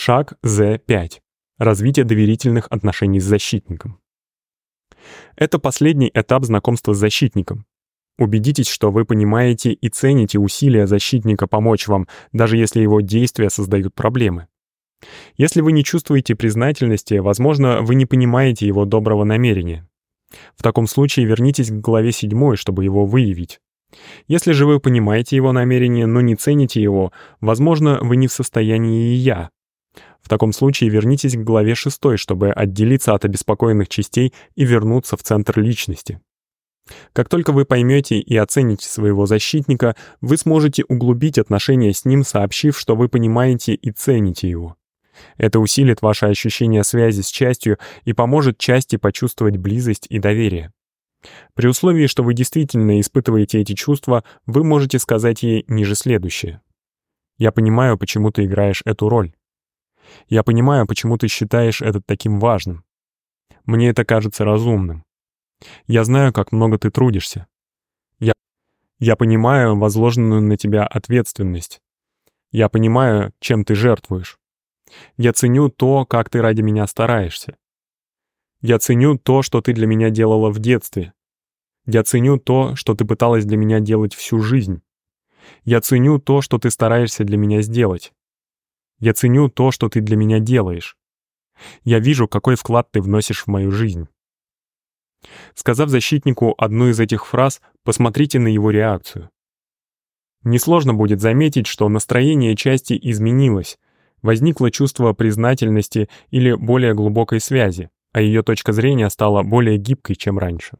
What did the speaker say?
Шаг З5. Развитие доверительных отношений с защитником. Это последний этап знакомства с защитником. Убедитесь, что вы понимаете и цените усилия защитника помочь вам, даже если его действия создают проблемы. Если вы не чувствуете признательности, возможно, вы не понимаете его доброго намерения. В таком случае вернитесь к главе 7, чтобы его выявить. Если же вы понимаете его намерение, но не цените его, возможно, вы не в состоянии я. В таком случае вернитесь к главе 6, чтобы отделиться от обеспокоенных частей и вернуться в центр личности. Как только вы поймете и оцените своего защитника, вы сможете углубить отношения с ним, сообщив, что вы понимаете и цените его. Это усилит ваше ощущение связи с частью и поможет части почувствовать близость и доверие. При условии, что вы действительно испытываете эти чувства, вы можете сказать ей ниже следующее. «Я понимаю, почему ты играешь эту роль. Я понимаю, почему ты считаешь это таким важным. Мне это кажется разумным. Я знаю, как много ты трудишься. Я, я понимаю возложенную на тебя ответственность. Я понимаю, чем ты жертвуешь. Я ценю то, как ты ради меня стараешься. Я ценю то, что ты для меня делала в детстве. Я ценю то, что ты пыталась для меня делать всю жизнь. Я ценю то, что ты стараешься для меня сделать. Я ценю то, что ты для меня делаешь. Я вижу, какой вклад ты вносишь в мою жизнь. Сказав защитнику одну из этих фраз, посмотрите на его реакцию. Несложно будет заметить, что настроение части изменилось, возникло чувство признательности или более глубокой связи, а ее точка зрения стала более гибкой, чем раньше.